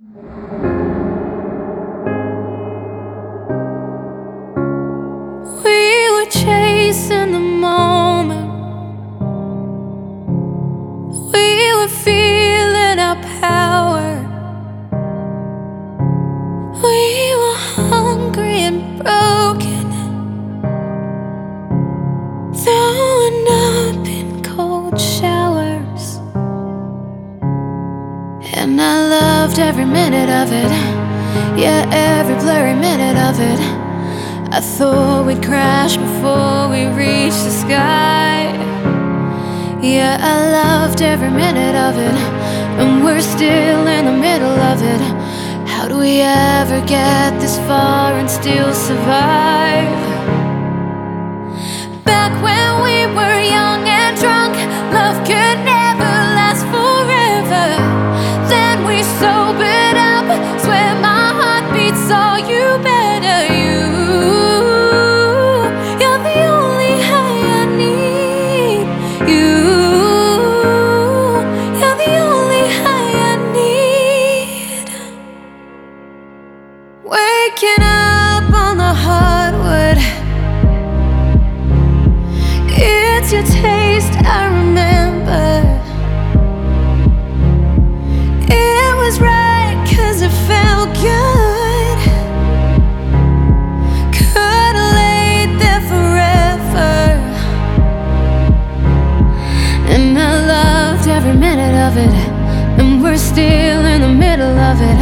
We every minute of it. Yeah, every blurry minute of it. I thought we'd crash before we reached the sky. Yeah, I loved every minute of it. And we're still in the middle of it. How do we ever get this far and still survive? Back when we on the hardwood. It's your taste I remember. It was right cause it felt good. Could've laid there forever. And I loved every minute of it. And we're still in the middle of it.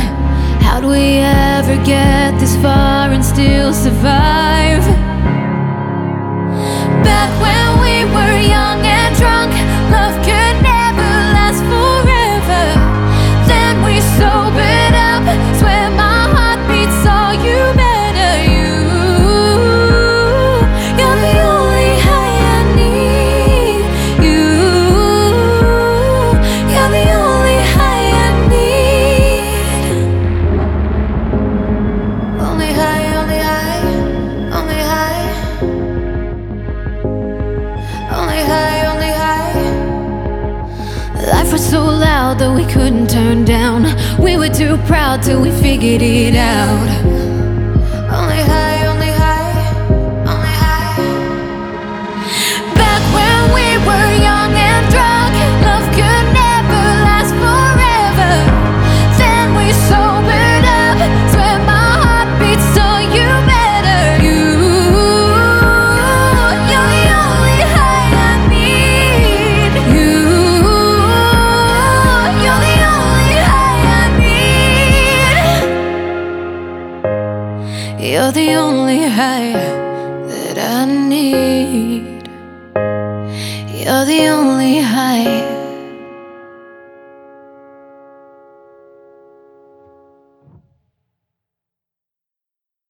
How'd we ever get this far still survive? Back when Was so loud that we couldn't turn down. We were too proud till we figured it out. You're the only high that I need. You're the only high